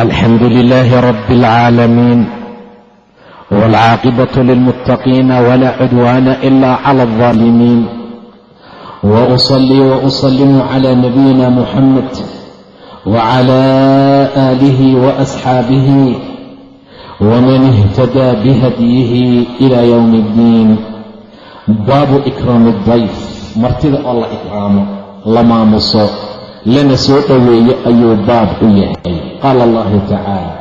الحمد لله رب العالمين والعاقبة للمتقين ولا عدوان إلا على الظالمين وأصلي وأسلم على نبينا محمد وعلى آله وأصحابه ومن اهتدى بهديه إلى يوم الدين باب إكرام الضيف martida oo la ikraamo la maamuso lana soo dhoweeyo ayuu baab u yahay. Qaala allahu tacaala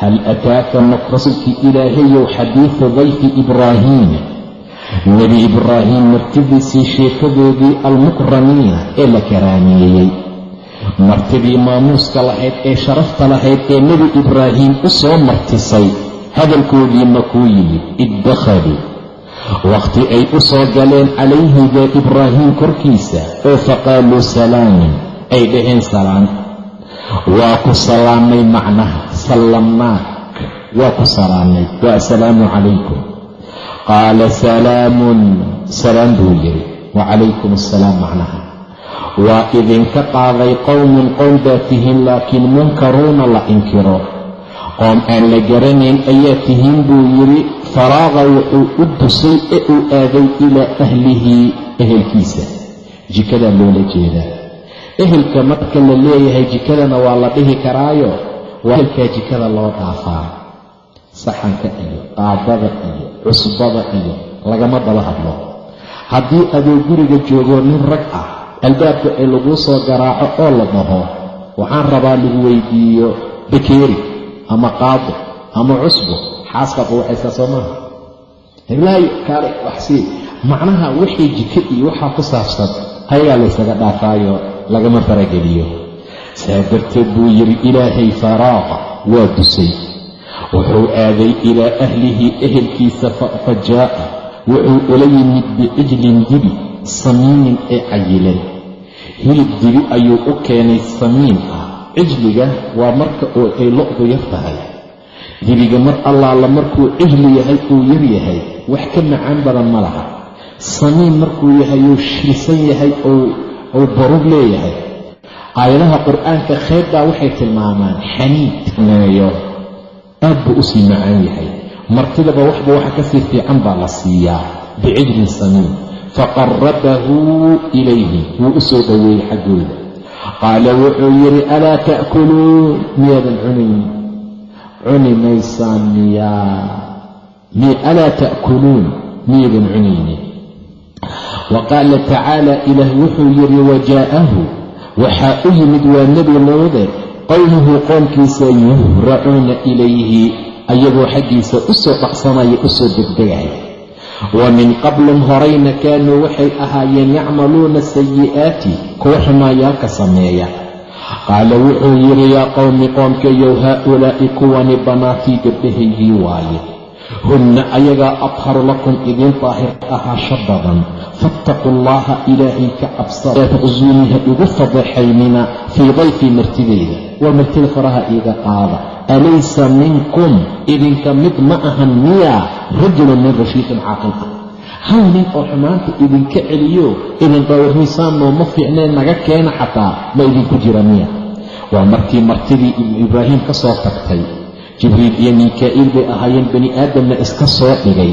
hal ataaka mak rasuulkii ilaahayow xadiidu dayfi ibraahiim? Nebi ibraahiim martidiisii sheekadoodii almukramiina ee la karaameeyey martidii maamuuska lahayd ee sharafta lahayd ee nebi ibraahiim u soo martisay hadalkoodiina kuu yimid iddakhaluu wakhti ay u soo galeen calayhi dee ibraahiim korkiisa oo faqaaluu salaaman ay dhaheen salaan. Waa ku salaamay macnaha sallamnaak waa ku salaamay. Waa assalaamu calaykum. Qaala salaamun salaam buu yidhi. Wacalaykum assalaam macnaha. Waa idinka qaaday qowmun qowm baa tihiin laakiin munkaruuna la inkiro. Qoom aan la garanayn ayaa tihiin buu yidhi faraaqa wuxuu u dusay ee uu aaday ilaa ahlihi ehelkiisa. Jikadaa loola jeedaa. Ehelka marka la leeyahay jikadana waa la dhihi karaayo waa ehelkaa jikada loo dhaafaa. Saxanka iyo qaadada iyo cusbada iyo lagama daba hadlo. Haddii adoo guriga joogoo nin rag ah albaabka ay laguu soo garaaco oo la dhaho waxaan rabaa lagu weydiiyo bakeeri ama qaado ama cusbo xaaskaad waxaysaa soo maaha heblaayo kaale waxsii macnaha wixii jike iyo waxaa ku saabsan ayagaa laysaga dhaafaayo lagama farageliyo saa darteed buu yidhi ilaahay faraaqa waa dusay. Wuxuu aaday ilaa ahlihi ehelkiisa fa jaa'a wuxuu ula yimid bicijlin dibi samiinin ee cayilan. Hilib dibi ayuu u keenay samiin ah. Cijliga waa marka oo ay lo'du yar tahay dibiga mar allaala markuu cijli yahay uu yar yahay wax ka macaan badan ma laha. Samiin markuu yahay uu shilsan yahay uu barug leeyahay. Aayadaha qur'aanka kheyrbaa waxay tilmaamaan xaniid neeyo aad buu u sii macaan yahay. Martidaba waxba waxa ka sii fiican baa la siiyaa bicijlin samiin. Faqarabahu ilayhi wuu u soo dhoweeyey xaggooda. Qaala wuxuu yidhi alaa ta'kuluun? Miyaadan cunayn cuni maysaan miyaa alaa ta'kuluun miyaadan cunaynin wa qaala tacaala ilaah wuxuu yidhi wajaa'ahu waxaa u yimid waa nebi luude. Qowmuhu qoomkiisa yuhracuuna ilayhi ayagoo xaggiisa u soo dhaqsanaya u soo degdegaya. Wa min qablin horayna kaanuu waxay ahaayeen yacmaluuna sayi'aati kuwa xumaayaalka sameeya qaala wuxuu yidhi yaa qowmi qoomkayow haaulaa'i kuwani banaatii gabdhahaygii waaye. Hunna ayagaa adharu lakum idiin daahir ahaasho badan. Fattaquu allaha ilaahay ka cabsada ha igu fadeexaynina fii dayfii martideyda. Waa martida faraha iiga qaada. Alaysa minkum idinka mid ma ahan miyaa rajulun min rashiidin caaqil hal nin oo xumaanta idinka celiyo idin dhowrmisaanoo ma fiicneen naga keena xataa ma idinku jira miya. Waa markii martidii ibraahim ka soo tagtay. Jibriil iyo mikaa'iil bay ahaayeen bani aadamna iska soo dhigay.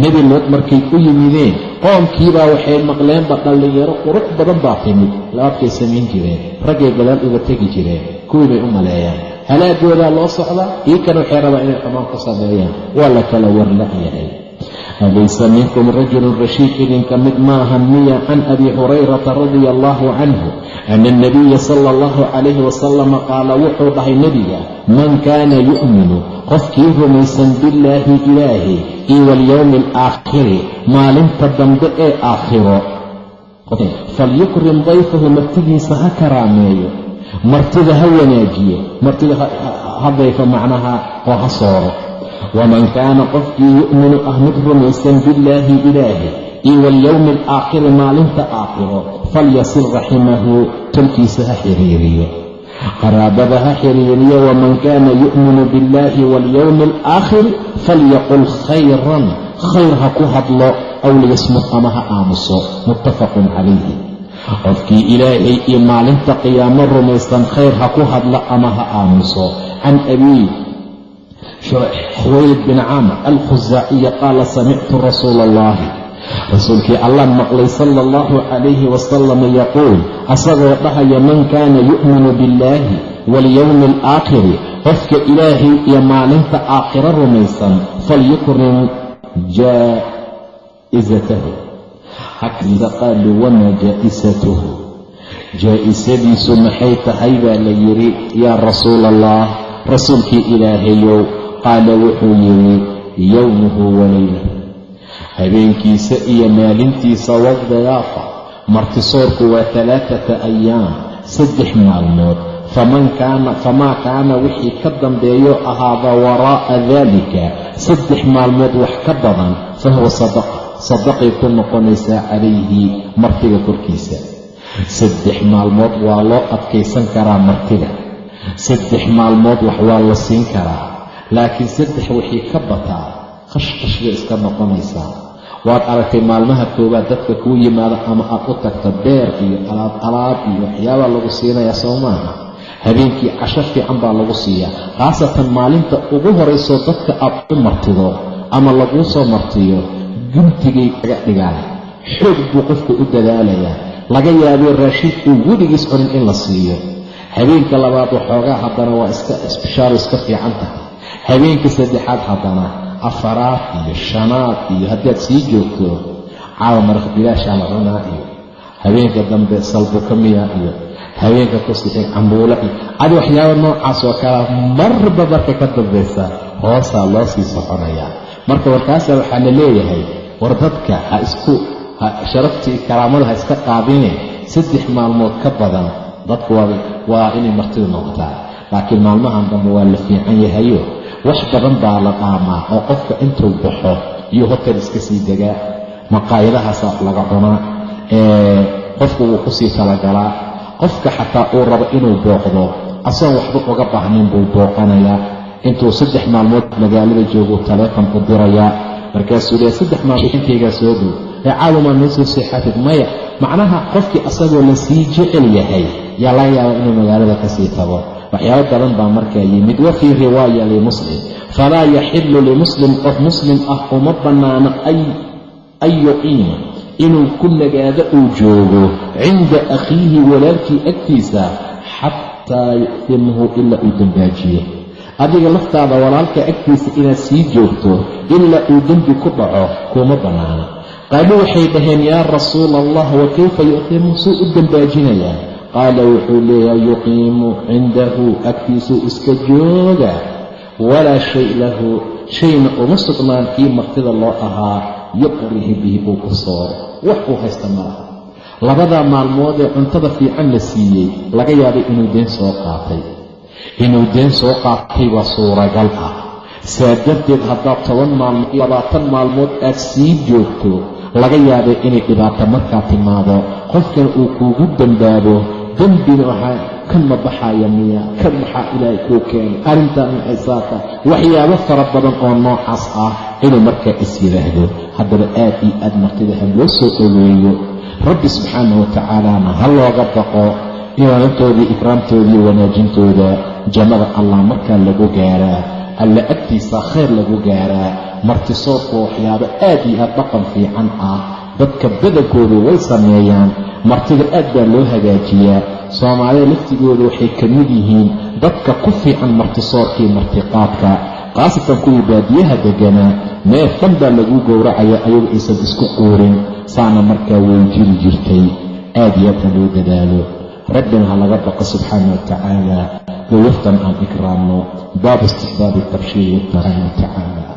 Nebi lood markay u yimideen qoomkiibaa waxay maqleenba dhallinyaro qurux badan baa timid. Labaadkay samayn jireen raggay gadaal uga tegi jireen kuwii bay u maleeyaan. Halaagoodaa loo socdaa? Ii kana waxay rabaa inay xumaan ku sameeyaan. Waa la kala warla'yahay alaysa minkum rajulun rashiid idinka mid maahan miya can abi hurayrata radia allaahu canhu ana alnabiya sala allahu calayhi wasalama qaala wuxuu dhahay nebiga man kaana yu'minu qofkii rumaysan billaahi ilaahi iyo walyowmi alaakhiri maalinta dambe ee aakhiro falyukrim dayfahu martidiisa ha karaameeyo martida ha wanaajiyo martida hadayfa macnaha oo ha sooro waman kaana qofkii yu'minu ah mid rumaysan billaahi ilaahi iyo walyowmi alaakhiri maalinta aakhiro falyasil raximahu tolkiisa ha xiriiriyo qaraabada ha xiriiriyo waman kaana yu'minu biاllaahi walyowmi alaakhiri falyaqul khayran khayr ha ku hadlo aw liyasmud ama ha aamuso muttafaqun calayhi qofkii ilaahay iyo maalinta qiyaamo rumaysan khayr ha ku hadlo ama ha aamuso xuwaylid bin caamr alkhusaaciyi qaala samictu rasuula allahi rasuulkii allaan maqlay sala allahu calayhi wasalam yaquul asagoo dhahaya man kaana yu'minu billaahi walyowmi alaakhiri qofka ilaahay iyo maalinta aakhiro rumaysan falyukrim jaa'isatahu hakida qaalu wamaa jaa'isatuhu jaa'isadiisu maxay tahay baa la yidhi yaa rasuula allah rasuulkii ilaahayow qaala wuxuu yidhi yowmuhu walayla habeenkiisa iyo maalintiisa wadiyaafa martisoorku waa talaatata ayaam saddex maalmood. Famaa kaana wixii ka dambeeyo ahaada waraa'a daalika saddex maalmood wax ka badan fa huwa sadaqa sadaqay ku noqonaysaa calayhi martiga korkiisa. Saddex maalmood waa loo adkaysan karaa martiga saddex maalmood wax waa la siin karaa laakiin saddex wixii ka bataa qashqash bay iska noqonaysaa waad aragtay maalmaha koowaad dadka kuu yimaada ama aad u tagto beer iyo alaab alaab iyo waxyaabaa lagu siinayaa soo maaha habeenkii casho fiican baa lagu siiyaa. Khaasatan maalinta ugu horaysoo dadka aad u martido ama laguu soo martiyo guntigay kaga dhigaan xoog buu qofka u dadaalayaa. Laga yaabay raashiid uu weligiis cunin in la siiyo. Habeenka labaad waxoogaa haddana waa iska isbishaaru iska fiican tahay habeenka saddexaad haddana afaraad iyo shanaad iyo haddaad sii joogto caawa maraq bilaashaa la cunaa iyo habeenka dambe salbukamiya iyo habeenka ku sixay cambuulo iyo cadi waxyaaba noocaas oo kalea marba marka ka dambaysa hoosaa loo sii soconayaa marka warkaasa waxaa la leeyahay war dadka ha isku sharaftii karaamada ha iska qaadine saddex maalmood ka badan dadku waa inay martidu noqotaa. Laakiin maalmahan dambe waa la fiican yahayo wax badan baa la dhaamaa oo qofka intuu baxo iyo hotel iska sii degaa maqaayadahaasa laga cunaa qofku wuu ku sii talagalaa. Qofka xataa uu rabo inuu booqdo asagoon waxba uga baahnayn buu booqanayaa. Intuu saddex maalmood magaalada jooguu taleefon u dirayaa markaasuu leeya saddex maalmood inkaygaa soo dhow. Ee caalumaa noo soo seexatid maya macnaha qofkii asagoo la sii jecel yahay yaa laga yaabaa inuu magaalada ka sii tago waxyaabo badan baa markaa yimid. Wa fii riwaaya limuslim. Falaa yaxilu limuslim qof muslim ah uma bannaano an yuqiima inuu ku nagaado uu joogo cinda akhiihi walaalkii agtiisa xataa yu'timhu ilaa uu dembaajiyo adiga laftaada walaalka agtiisa inaad sii joogto ilaa uu dembi ku dhaco kuma bannaana. Qaaluu waxay dhaheen yaa rasuula allah wa kayfa yu'timu suu u dembaajinayaa qaala wuxuu leeyahay yuqiimu cindahu agtiisuu iska jooga walaa shay lahu shayna uma sugnaan kii martida loo ahaa yuqrihi bihi uu ku sooro wax uu haysta ma laha labadaa maalmood ee cuntada fiican la siiyey laga yaabay inuu deen soo qaatay inuu deen soo qaatay waa suuragal ah saa darteed haddaad toban maalmood labaatan maalmood aad sii joogto laga yaabay inay dhibaato markaa timaado qofkan uu kuugu dambaabo dembina waxaa kan ma baxaya miya kan maxaa ilaahay kuu keenay? Arrintaan maxay saata waxyaabo fara badan oo noocaas ah inuu markaa is yidhaahdo. Haddaba aad iyo aad martida ha loo soo dhoweeyo. Rabbi subxaanahu watacaalana ha looga baqo imaanantoodii ikraamtoodii wanaajintooda. Jannada allah markaa lagu gaaraa alla agtiisa khayr lagu gaaraa. Martisoorku waxyaabo aad iyo aad dhaqan fiican ah dadka badankoodu way sameeyaan martida aad baa loo hagaajiyaa. Soomaalida laftigooda waxay ka mid yihiin dadka ku fiican martisoorkii martiqaadka khaasatan kuwii baadiyaha deganaa neef dhan baa lagu gowracaya ayagu aysan isku quurin saana markaa way jiri jirtay. Aad iyo aad loo dadaalo. Rabbina ha laga baqo subxaana wa tacaala. Aan ikraamno. Baabu istixbaabi tabshiiri subxaana wa tacaala